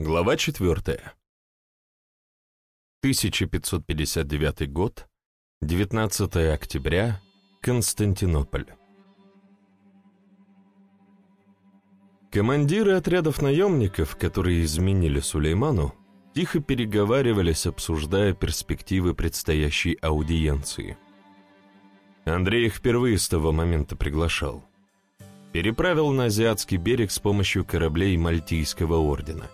Глава 4. 1559 год, 19 октября, Константинополь. Командиры отрядов наемников, которые изменили Сулейману, тихо переговаривались, обсуждая перспективы предстоящей аудиенции. Андрей их впервые с того момента приглашал. Переправил на азиатский берег с помощью кораблей Мальтийского ордена.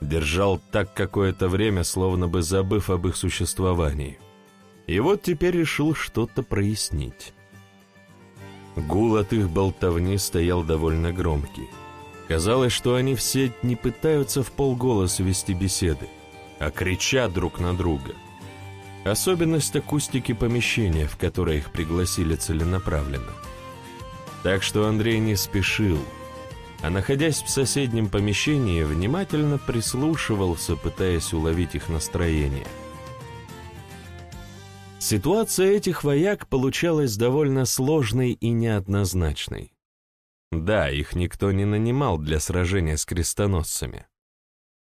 Держал так какое-то время, словно бы забыв об их существовании. И вот теперь решил что-то прояснить. Гул от их болтовни стоял довольно громкий. Казалось, что они все не пытаются в полголоса вести беседы, а кричат друг на друга. Особенность акустики помещения, в которое их пригласили целенаправленно. Так что Андрей не спешил, а находясь в соседнем помещении, внимательно прислушивался, пытаясь уловить их настроение. Ситуация этих вояк получалась довольно сложной и неоднозначной. Да, их никто не нанимал для сражения с крестоносцами.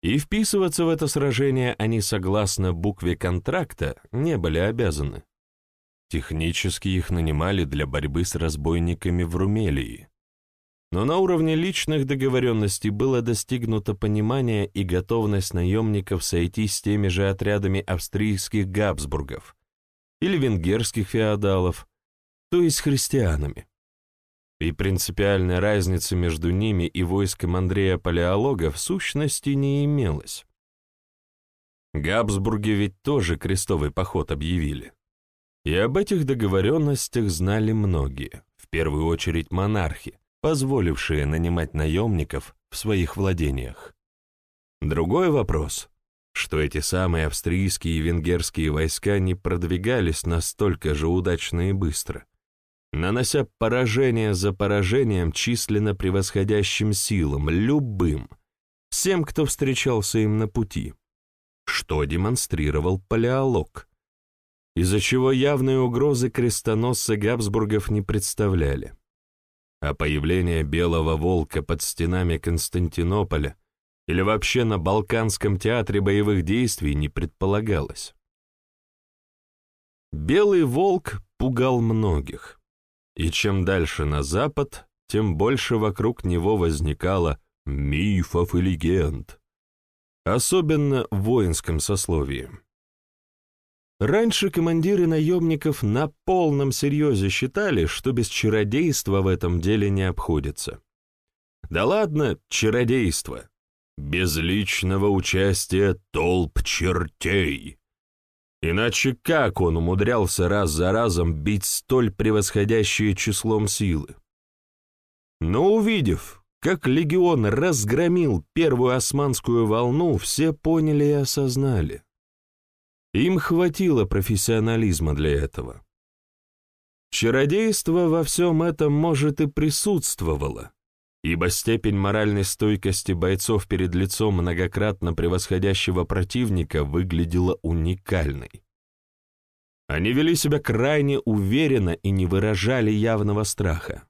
И вписываться в это сражение они, согласно букве контракта, не были обязаны. Технически их нанимали для борьбы с разбойниками в Румелии, но на уровне личных договоренностей было достигнуто понимание и готовность наемников сойти с теми же отрядами австрийских Габсбургов или венгерских феодалов, то есть христианами. И принципиальной разницы между ними и войском Андрея Палеолога в сущности не имелось. Габсбурги ведь тоже крестовый поход объявили. И об этих договоренностях знали многие, в первую очередь монархи, позволившие нанимать наемников в своих владениях. Другой вопрос, что эти самые австрийские и венгерские войска не продвигались настолько же удачно и быстро, нанося поражение за поражением численно превосходящим силам, любым, всем, кто встречался им на пути, что демонстрировал палеолог, из-за чего явные угрозы крестоносцы Габсбургов не представляли а появление белого волка под стенами Константинополя или вообще на Балканском театре боевых действий не предполагалось. Белый волк пугал многих, и чем дальше на запад, тем больше вокруг него возникало мифов и легенд, особенно в воинском сословии. Раньше командиры наемников на полном серьезе считали, что без чародейства в этом деле не обходится. Да ладно, чародейство. Без личного участия толп чертей. Иначе как он умудрялся раз за разом бить столь превосходящие числом силы? Но увидев, как легион разгромил первую османскую волну, все поняли и осознали. Им хватило профессионализма для этого. Чародейство во всем этом, может, и присутствовало, ибо степень моральной стойкости бойцов перед лицом многократно превосходящего противника выглядела уникальной. Они вели себя крайне уверенно и не выражали явного страха.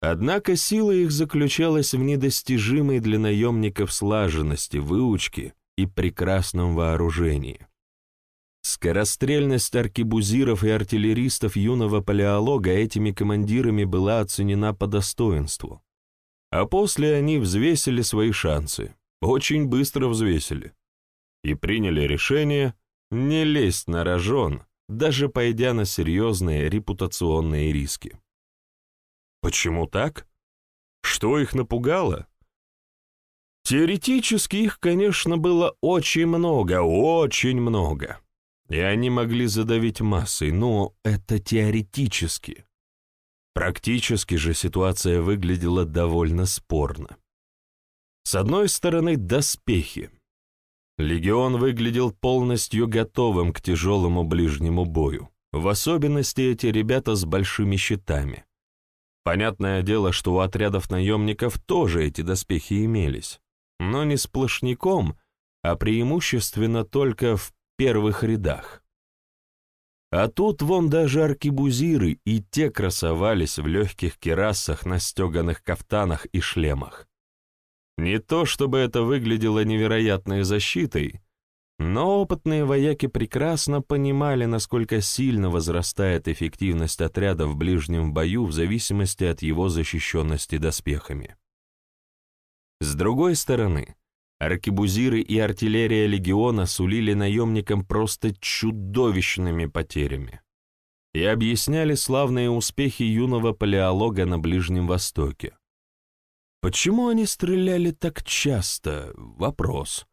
Однако сила их заключалась в недостижимой для наемников слаженности, выучке и прекрасном вооружении. Скорострельность аркебузиров и артиллеристов юного палеолога этими командирами была оценена по достоинству. А после они взвесили свои шансы, очень быстро взвесили, и приняли решение не лезть на рожон, даже пойдя на серьезные репутационные риски. Почему так? Что их напугало? Теоретически их, конечно, было очень много, очень много и они могли задавить массой, но это теоретически. Практически же ситуация выглядела довольно спорно. С одной стороны, доспехи. Легион выглядел полностью готовым к тяжелому ближнему бою, в особенности эти ребята с большими щитами. Понятное дело, что у отрядов наемников тоже эти доспехи имелись, но не сплошняком, а преимущественно только в первых рядах. А тут вон даже аркибузиры и те красовались в легких керасах на стеганых кафтанах и шлемах. Не то чтобы это выглядело невероятной защитой, но опытные вояки прекрасно понимали, насколько сильно возрастает эффективность отряда в ближнем бою в зависимости от его защищенности доспехами. С другой стороны, аркебузиры и артиллерия легиона сулили наемникам просто чудовищными потерями и объясняли славные успехи юного палеолога на Ближнем Востоке. Почему они стреляли так часто? Вопрос.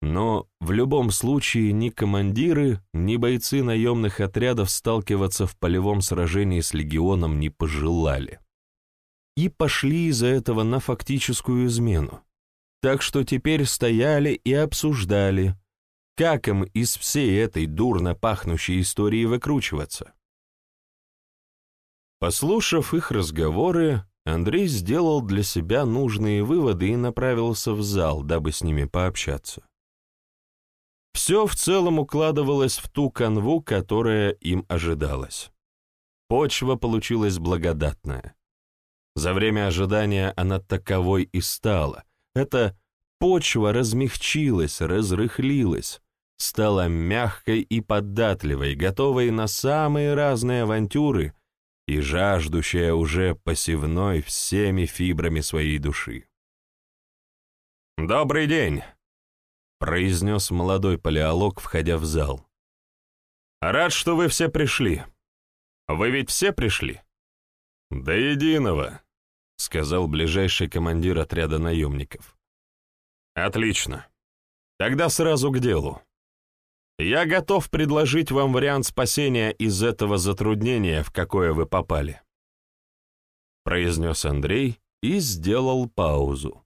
Но в любом случае ни командиры, ни бойцы наемных отрядов сталкиваться в полевом сражении с легионом не пожелали. И пошли из-за этого на фактическую измену. Так что теперь стояли и обсуждали, как им из всей этой дурно пахнущей истории выкручиваться. Послушав их разговоры, Андрей сделал для себя нужные выводы и направился в зал, дабы с ними пообщаться. Все в целом укладывалось в ту канву, которая им ожидалась. Почва получилась благодатная. За время ожидания она таковой и стала. Эта почва размягчилась, разрыхлилась, стала мягкой и податливой, готовой на самые разные авантюры — и жаждущая уже посевной всеми фибрами своей души. «Добрый день!» — произнес молодой палеолог, входя в зал. «Рад, что вы все пришли. Вы ведь все пришли?» «До единого», — сказал ближайший командир отряда наемников. «Отлично. Тогда сразу к делу. Я готов предложить вам вариант спасения из этого затруднения, в какое вы попали», — произнес Андрей и сделал паузу,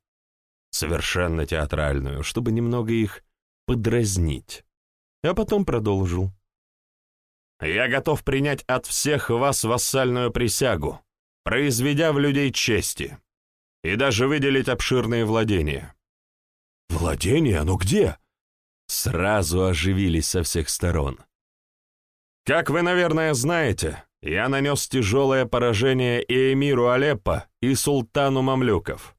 совершенно театральную, чтобы немного их подразнить, а потом продолжил. «Я готов принять от всех вас вассальную присягу, произведя в людей чести, и даже выделить обширные владения». «Владения? Ну где?» сразу оживились со всех сторон. Как вы, наверное, знаете, я нанес тяжелое поражение и эмиру Алеппо, и султану мамлюков.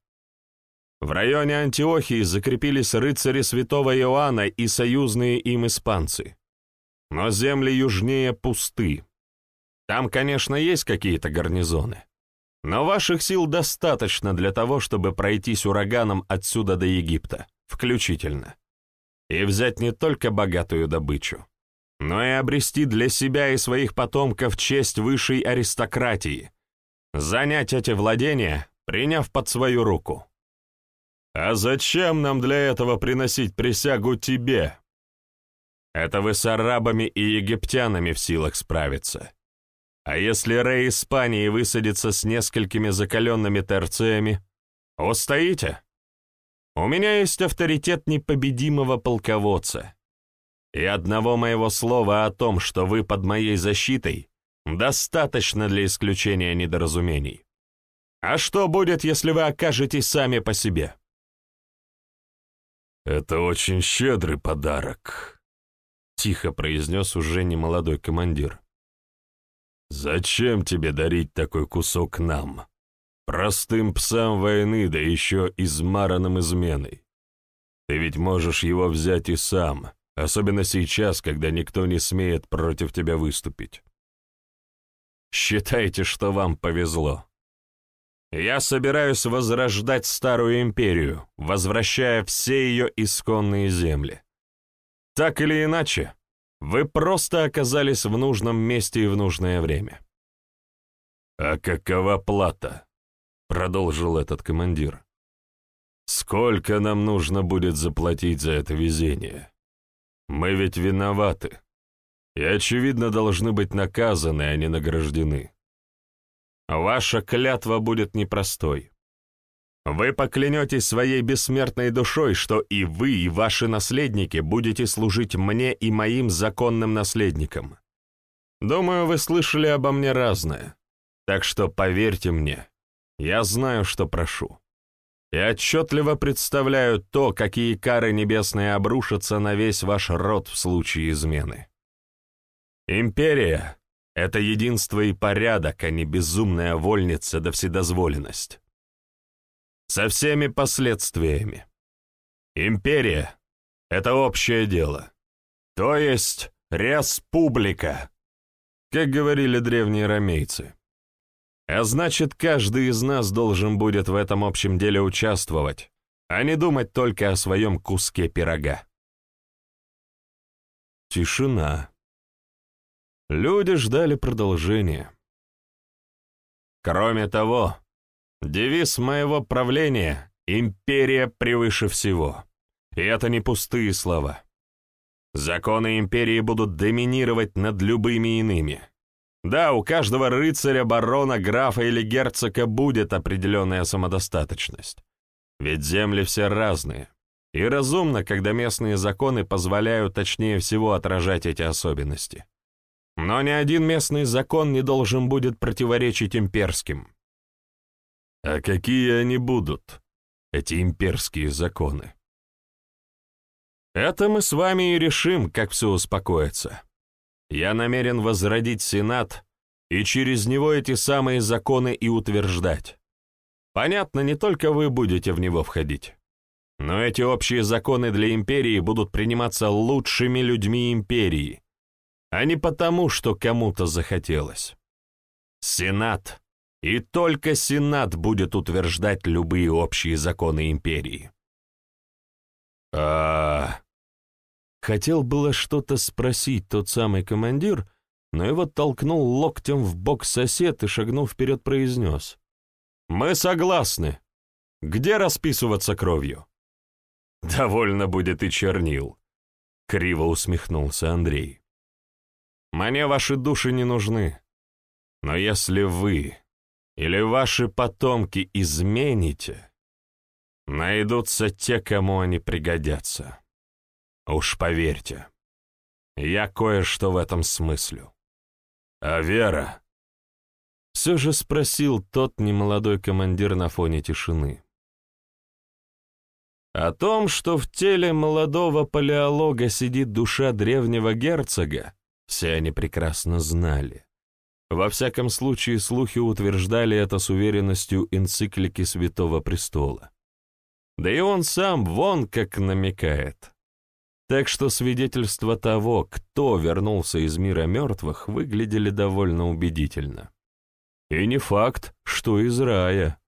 В районе Антиохии закрепились рыцари святого Иоанна и союзные им испанцы. Но земли южнее пусты. Там, конечно, есть какие-то гарнизоны. Но ваших сил достаточно для того, чтобы пройтись ураганом отсюда до Египта, включительно и взять не только богатую добычу, но и обрести для себя и своих потомков честь высшей аристократии, занять эти владения, приняв под свою руку. А зачем нам для этого приносить присягу тебе? Это вы с арабами и египтянами в силах справиться. А если Рей Испании высадится с несколькими закаленными терциями, устоите? У меня есть авторитет непобедимого полководца. И одного моего слова о том, что вы под моей защитой, достаточно для исключения недоразумений. А что будет, если вы окажетесь сами по себе? «Это очень щедрый подарок», — тихо произнес уже немолодой командир. «Зачем тебе дарить такой кусок нам?» Простым псам войны, да еще измаранным изменой. Ты ведь можешь его взять и сам, особенно сейчас, когда никто не смеет против тебя выступить. Считайте, что вам повезло. Я собираюсь возрождать Старую Империю, возвращая все ее исконные земли. Так или иначе, вы просто оказались в нужном месте и в нужное время. А какова плата? — продолжил этот командир. «Сколько нам нужно будет заплатить за это везение? Мы ведь виноваты и, очевидно, должны быть наказаны, а не награждены. Ваша клятва будет непростой. Вы поклянетесь своей бессмертной душой, что и вы, и ваши наследники будете служить мне и моим законным наследникам. Думаю, вы слышали обо мне разное, так что поверьте мне, я знаю, что прошу. И отчетливо представляю то, какие кары небесные обрушатся на весь ваш род в случае измены. Империя — это единство и порядок, а не безумная вольница да вседозволенность. Со всеми последствиями. Империя — это общее дело. То есть республика, как говорили древние ромейцы. А значит, каждый из нас должен будет в этом общем деле участвовать, а не думать только о своем куске пирога. Тишина. Люди ждали продолжения. Кроме того, девиз моего правления — «Империя превыше всего». И это не пустые слова. Законы империи будут доминировать над любыми иными. Да, у каждого рыцаря, барона, графа или герцога будет определенная самодостаточность. Ведь земли все разные. И разумно, когда местные законы позволяют точнее всего отражать эти особенности. Но ни один местный закон не должен будет противоречить имперским. А какие они будут, эти имперские законы? Это мы с вами и решим, как все успокоится. Я намерен возродить Сенат и через него эти самые законы и утверждать. Понятно, не только вы будете в него входить. Но эти общие законы для империи будут приниматься лучшими людьми империи, а не потому, что кому-то захотелось. Сенат, и только Сенат будет утверждать любые общие законы империи. А... Хотел было что-то спросить тот самый командир, но его толкнул локтем в бок сосед и, шагнув вперед, произнес. «Мы согласны. Где расписываться кровью?» «Довольно будет и чернил», — криво усмехнулся Андрей. «Мне ваши души не нужны. Но если вы или ваши потомки измените, найдутся те, кому они пригодятся. Уж поверьте, я кое-что в этом смыслю. А Вера?» Все же спросил тот немолодой командир на фоне тишины. О том, что в теле молодого палеолога сидит душа древнего герцога, все они прекрасно знали. Во всяком случае, слухи утверждали это с уверенностью энциклики Святого Престола. Да и он сам вон как намекает. Так что свидетельства того, кто вернулся из мира мертвых, выглядели довольно убедительно. И не факт, что из рая.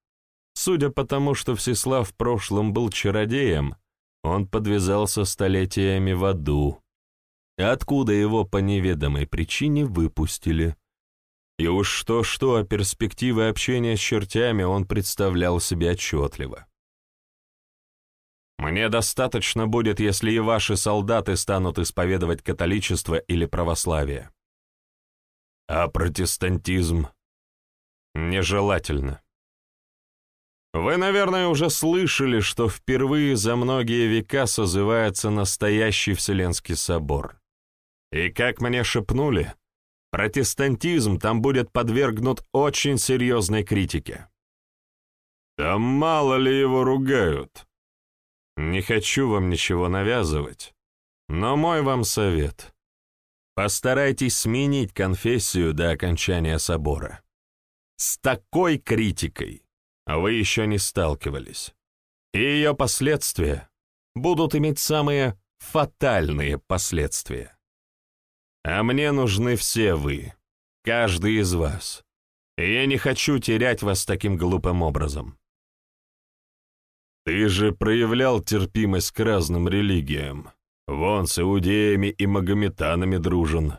Судя по тому, что Всеслав в прошлом был чародеем, он подвязался столетиями в аду, откуда его по неведомой причине выпустили. И уж что-что о перспективе общения с чертями он представлял себе отчетливо. «Мне достаточно будет, если и ваши солдаты станут исповедовать католичество или православие». «А протестантизм?» «Нежелательно», вы, наверное, уже слышали, что впервые за многие века созывается настоящий Вселенский собор. И как мне шепнули, протестантизм там будет подвергнут очень серьезной критике. Там мало ли его ругают. Не хочу вам ничего навязывать, но мой вам совет. Постарайтесь сменить конфессию до окончания собора. С такой критикой вы еще не сталкивались. И ее последствия будут иметь самые фатальные последствия. А мне нужны все вы, каждый из вас. И я не хочу терять вас таким глупым образом. Ты же проявлял терпимость к разным религиям. Вон с иудеями и магометанами дружен.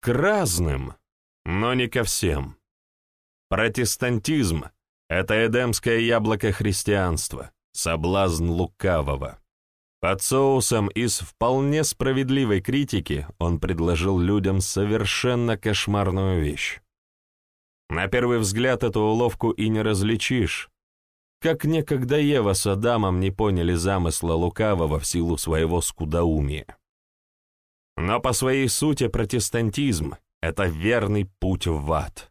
К разным, но не ко всем. Протестантизм это эдемское яблоко христианства, соблазн лукавого. Под соусом из вполне справедливой критики он предложил людям совершенно кошмарную вещь. На первый взгляд эту уловку и не различишь, как некогда Ева с Адамом не поняли замысла лукавого в силу своего скудоумия. Но по своей сути протестантизм — это верный путь в ад.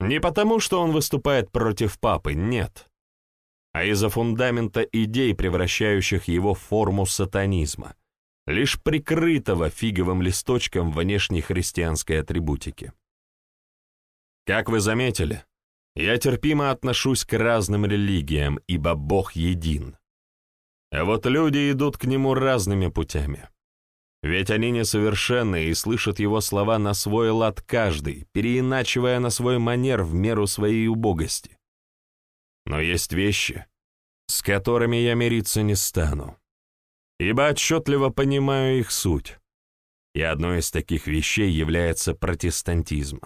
Не потому, что он выступает против папы, нет, а из-за фундамента идей, превращающих его в форму сатанизма, лишь прикрытого фиговым листочком внешней христианской атрибутики. Как вы заметили, Я терпимо отношусь к разным религиям, ибо Бог един. А вот люди идут к Нему разными путями. Ведь они несовершенны и слышат Его слова на свой лад каждый, переиначивая на свой манер в меру своей убогости. Но есть вещи, с которыми я мириться не стану, ибо отчетливо понимаю их суть. И одной из таких вещей является протестантизм.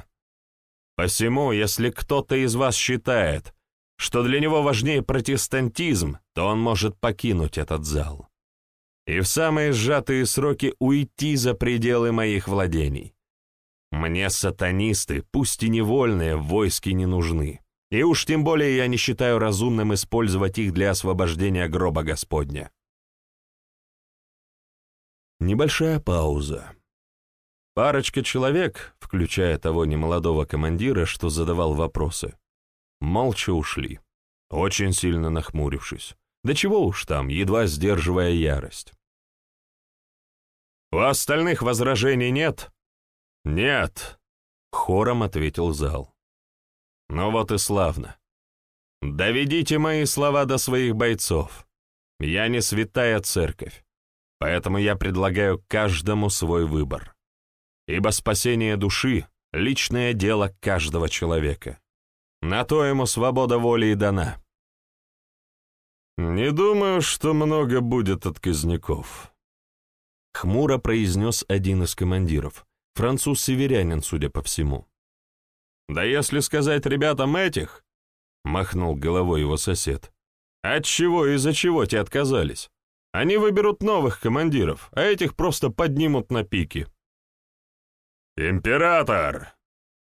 Посему, если кто-то из вас считает, что для него важнее протестантизм, то он может покинуть этот зал и в самые сжатые сроки уйти за пределы моих владений. Мне сатанисты, пусть и невольные, в войске не нужны, и уж тем более я не считаю разумным использовать их для освобождения гроба Господня. Небольшая пауза. Парочка человек, включая того немолодого командира, что задавал вопросы, молча ушли, очень сильно нахмурившись. Да чего уж там, едва сдерживая ярость. «У остальных возражений нет?» «Нет», — хором ответил зал. «Ну вот и славно. Доведите мои слова до своих бойцов. Я не святая церковь, поэтому я предлагаю каждому свой выбор ибо спасение души — личное дело каждого человека. На то ему свобода воли и дана. «Не думаю, что много будет отказников», — хмуро произнес один из командиров, француз-северянин, судя по всему. «Да если сказать ребятам этих», — махнул головой его сосед, — «от чего и из-за чего те отказались? Они выберут новых командиров, а этих просто поднимут на пики». «Император!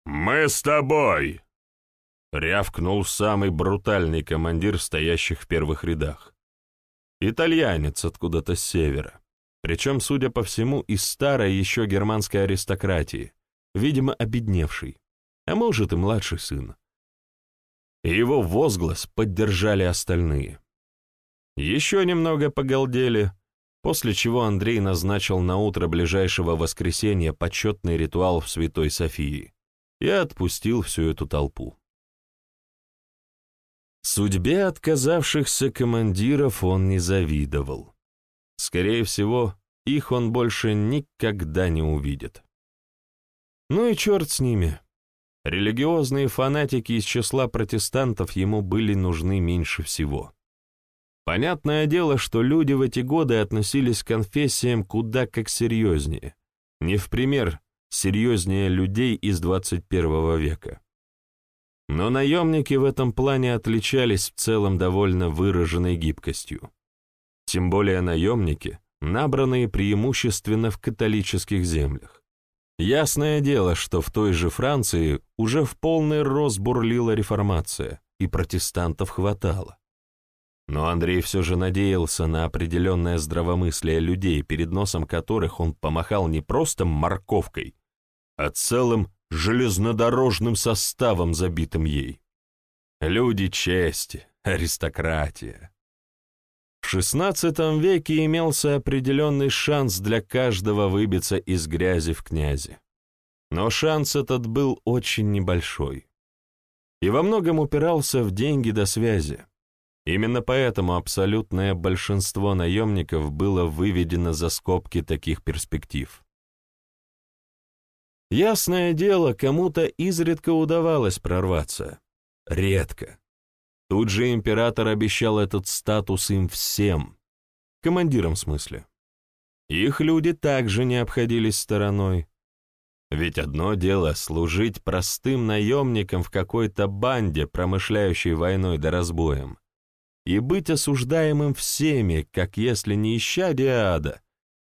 Мы с тобой!» — рявкнул самый брутальный командир стоящих в первых рядах. Итальянец откуда-то с севера, причем, судя по всему, из старой еще германской аристократии, видимо, обедневший, а может и младший сын. Его возглас поддержали остальные. Еще немного погалдели, после чего Андрей назначил на утро ближайшего воскресенья почетный ритуал в Святой Софии и отпустил всю эту толпу. Судьбе отказавшихся командиров он не завидовал. Скорее всего, их он больше никогда не увидит. Ну и черт с ними. Религиозные фанатики из числа протестантов ему были нужны меньше всего. Понятное дело, что люди в эти годы относились к конфессиям куда как серьезнее. Не в пример серьезнее людей из 21 века. Но наемники в этом плане отличались в целом довольно выраженной гибкостью. Тем более наемники, набранные преимущественно в католических землях. Ясное дело, что в той же Франции уже в полный рост бурлила реформация, и протестантов хватало. Но Андрей все же надеялся на определенное здравомыслие людей, перед носом которых он помахал не просто морковкой, а целым железнодорожным составом, забитым ей. Люди чести, аристократия. В XVI веке имелся определенный шанс для каждого выбиться из грязи в князи. Но шанс этот был очень небольшой. И во многом упирался в деньги до связи. Именно поэтому абсолютное большинство наемников было выведено за скобки таких перспектив. Ясное дело, кому-то изредка удавалось прорваться. Редко. Тут же император обещал этот статус им всем. Командирам в смысле. Их люди также не обходились стороной. Ведь одно дело служить простым наемником в какой-то банде, промышляющей войной да разбоем, и быть осуждаемым всеми, как если не ища диада,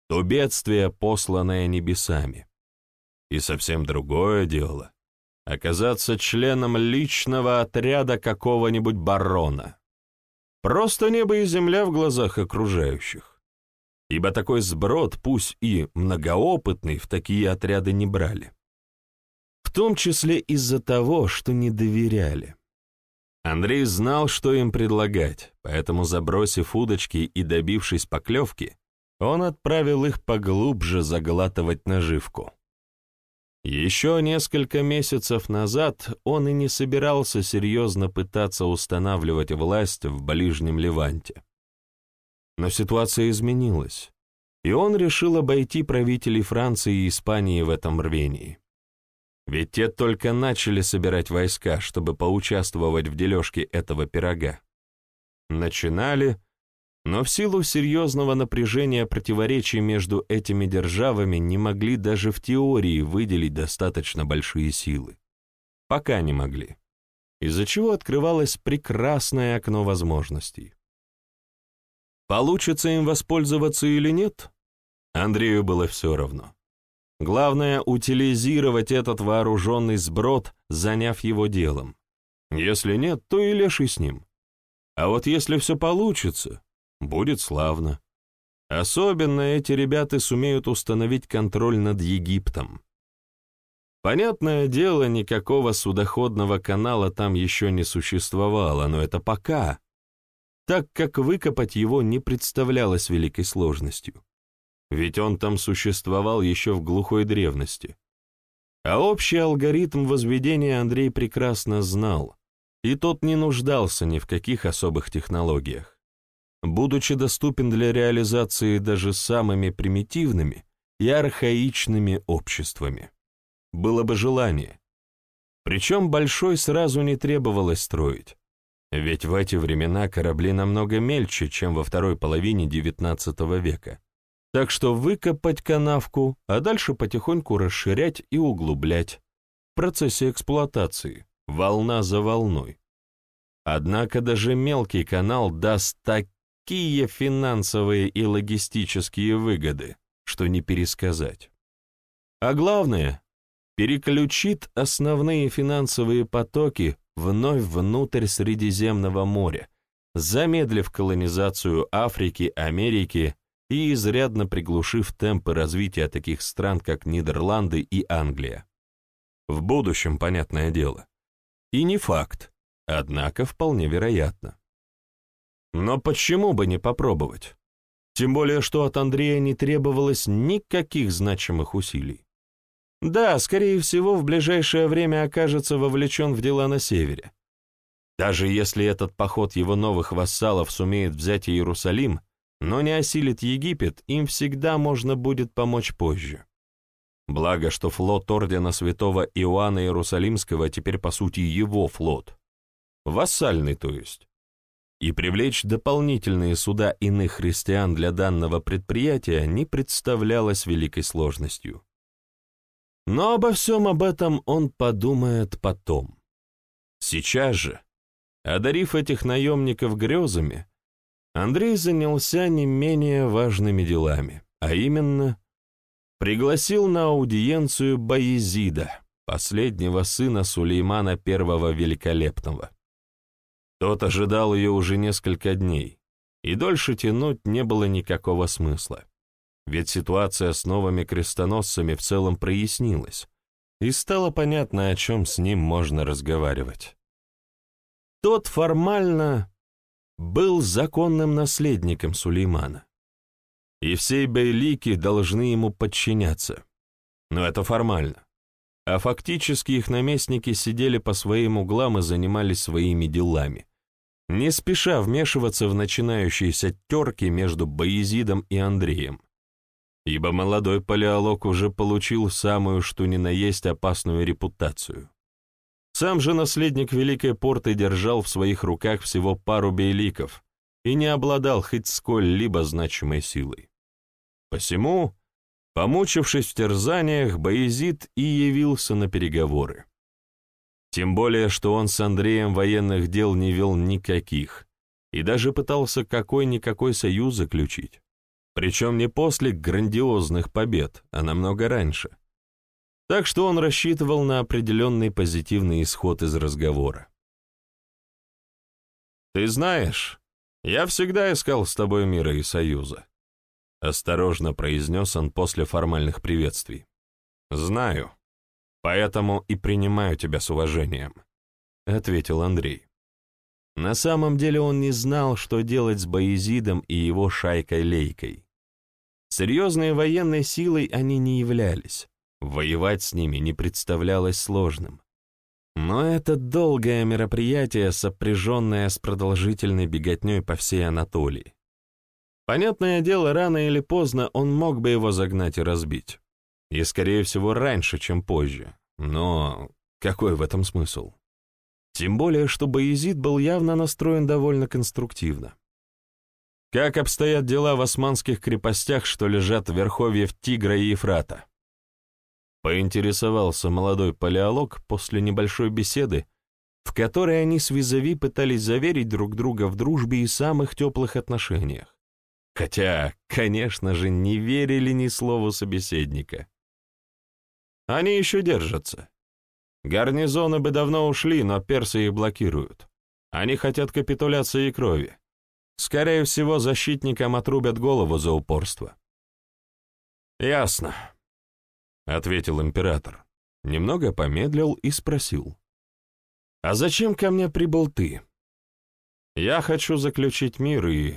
то бедствие, посланное небесами. И совсем другое дело — оказаться членом личного отряда какого-нибудь барона. Просто небо и земля в глазах окружающих. Ибо такой сброд, пусть и многоопытный, в такие отряды не брали. В том числе из-за того, что не доверяли. Андрей знал, что им предлагать, поэтому, забросив удочки и добившись поклевки, он отправил их поглубже заглатывать наживку. Еще несколько месяцев назад он и не собирался серьезно пытаться устанавливать власть в ближнем Леванте. Но ситуация изменилась, и он решил обойти правителей Франции и Испании в этом рвении. Ведь те только начали собирать войска, чтобы поучаствовать в дележке этого пирога. Начинали, но в силу серьезного напряжения противоречий между этими державами не могли даже в теории выделить достаточно большие силы. Пока не могли. Из-за чего открывалось прекрасное окно возможностей. Получится им воспользоваться или нет? Андрею было все равно. Главное — утилизировать этот вооруженный сброд, заняв его делом. Если нет, то и леший с ним. А вот если все получится, Будет славно. Особенно эти ребята сумеют установить контроль над Египтом. Понятное дело, никакого судоходного канала там еще не существовало, но это пока, так как выкопать его не представлялось великой сложностью. Ведь он там существовал еще в глухой древности. А общий алгоритм возведения Андрей прекрасно знал, и тот не нуждался ни в каких особых технологиях будучи доступен для реализации даже самыми примитивными и архаичными обществами. Было бы желание. Причем большой сразу не требовалось строить, ведь в эти времена корабли намного мельче, чем во второй половине XIX века. Так что выкопать канавку, а дальше потихоньку расширять и углублять в процессе эксплуатации, волна за волной. Однако даже мелкий канал даст так такие финансовые и логистические выгоды, что не пересказать. А главное, переключит основные финансовые потоки вновь внутрь Средиземного моря, замедлив колонизацию Африки, Америки и изрядно приглушив темпы развития таких стран, как Нидерланды и Англия. В будущем, понятное дело. И не факт, однако вполне вероятно. Но почему бы не попробовать? Тем более, что от Андрея не требовалось никаких значимых усилий. Да, скорее всего, в ближайшее время окажется вовлечен в дела на севере. Даже если этот поход его новых вассалов сумеет взять Иерусалим, но не осилит Египет, им всегда можно будет помочь позже. Благо, что флот ордена святого Иоанна Иерусалимского теперь по сути его флот. Вассальный, то есть и привлечь дополнительные суда иных христиан для данного предприятия не представлялось великой сложностью. Но обо всем об этом он подумает потом. Сейчас же, одарив этих наемников грезами, Андрей занялся не менее важными делами, а именно пригласил на аудиенцию Баезида, последнего сына Сулеймана I Великолепного. Тот ожидал ее уже несколько дней, и дольше тянуть не было никакого смысла. Ведь ситуация с новыми крестоносцами в целом прояснилась, и стало понятно, о чем с ним можно разговаривать. Тот формально был законным наследником Сулеймана, и все бейлики должны ему подчиняться. Но это формально. А фактически их наместники сидели по своим углам и занимались своими делами, не спеша вмешиваться в начинающиеся терки между Боязидом и Андреем, ибо молодой палеолог уже получил самую что ни на есть опасную репутацию. Сам же наследник Великой Порты держал в своих руках всего пару бейликов и не обладал хоть сколь-либо значимой силой. Посему, помучившись в терзаниях, Боязид и явился на переговоры. Тем более, что он с Андреем военных дел не вел никаких и даже пытался какой-никакой союз заключить. Причем не после грандиозных побед, а намного раньше. Так что он рассчитывал на определенный позитивный исход из разговора. «Ты знаешь, я всегда искал с тобой мира и союза», — осторожно произнес он после формальных приветствий. «Знаю», Поэтому и принимаю тебя с уважением», — ответил Андрей. На самом деле он не знал, что делать с Боязидом и его шайкой-лейкой. Серьезной военной силой они не являлись, Воевать с ними не представлялось сложным. Но это долгое мероприятие, сопряженное с продолжительной беготней по всей Анатолии. Понятное дело, рано или поздно он мог бы его загнать и разбить. И, скорее всего, раньше, чем позже. Но какой в этом смысл? Тем более, что Боязид был явно настроен довольно конструктивно. Как обстоят дела в османских крепостях, что лежат в верховьях Тигра и Ефрата? Поинтересовался молодой палеолог после небольшой беседы, в которой они с Визави пытались заверить друг друга в дружбе и самых теплых отношениях. Хотя, конечно же, не верили ни слову собеседника. Они еще держатся. Гарнизоны бы давно ушли, но персы их блокируют. Они хотят капитуляции и крови. Скорее всего, защитникам отрубят голову за упорство. «Ясно», — ответил император. Немного помедлил и спросил. «А зачем ко мне прибыл ты? Я хочу заключить мир и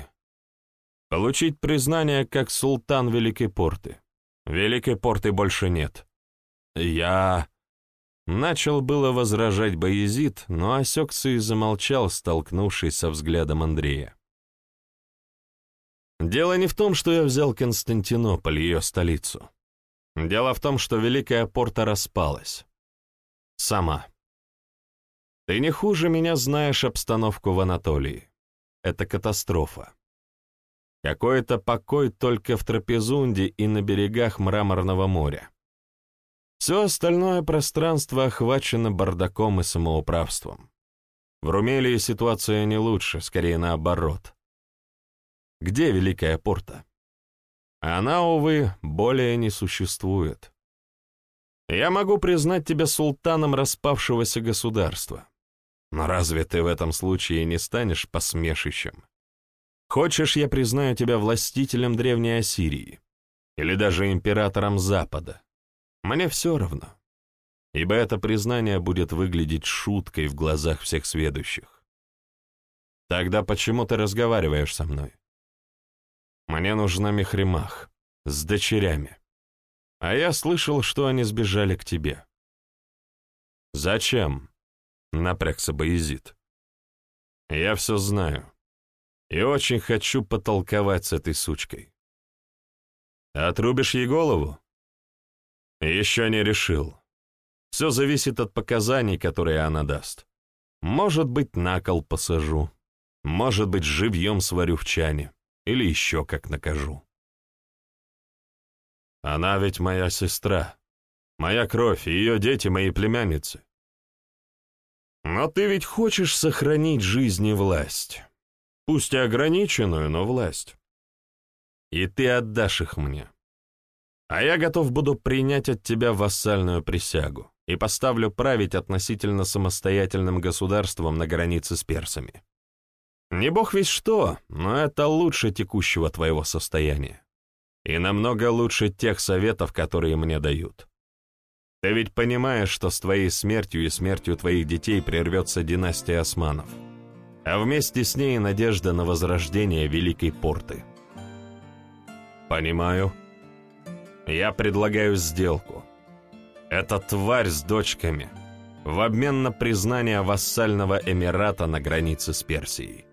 получить признание как султан Великой Порты. Великой Порты больше нет. Я...» Начал было возражать Боязид, но осекся и замолчал, столкнувшись со взглядом Андрея. «Дело не в том, что я взял Константинополь, ее столицу. Дело в том, что Великая Порта распалась. Сама. Ты не хуже меня знаешь обстановку в Анатолии. Это катастрофа. Какой-то покой только в Трапезунде и на берегах Мраморного моря. Все остальное пространство охвачено бардаком и самоуправством. В Румелии ситуация не лучше, скорее наоборот. Где Великая Порта? Она, увы, более не существует. Я могу признать тебя султаном распавшегося государства. Но разве ты в этом случае не станешь посмешищем? Хочешь, я признаю тебя властителем Древней Ассирии? Или даже императором Запада? Мне все равно, ибо это признание будет выглядеть шуткой в глазах всех сведущих. Тогда почему ты разговариваешь со мной? Мне нужна Мехримах с дочерями. А я слышал, что они сбежали к тебе. Зачем? Напрягся Боязид. Я все знаю. И очень хочу потолковать с этой сучкой. Отрубишь ей голову? Еще не решил. Все зависит от показаний, которые она даст. Может быть, на кол посажу. Может быть, живьем сварю в чане. Или еще как накажу. Она ведь моя сестра. Моя кровь и ее дети мои племянницы. Но ты ведь хочешь сохранить жизнь и власть. Пусть и ограниченную, но власть. И ты отдашь их мне. А я готов буду принять от тебя вассальную присягу и поставлю править относительно самостоятельным государством на границе с персами. Не бог весь что, но это лучше текущего твоего состояния. И намного лучше тех советов, которые мне дают. Ты ведь понимаешь, что с твоей смертью и смертью твоих детей прервется династия османов, а вместе с ней надежда на возрождение Великой Порты. Понимаю. Я предлагаю сделку. Эта тварь с дочками в обмен на признание вассального эмирата на границе с Персией.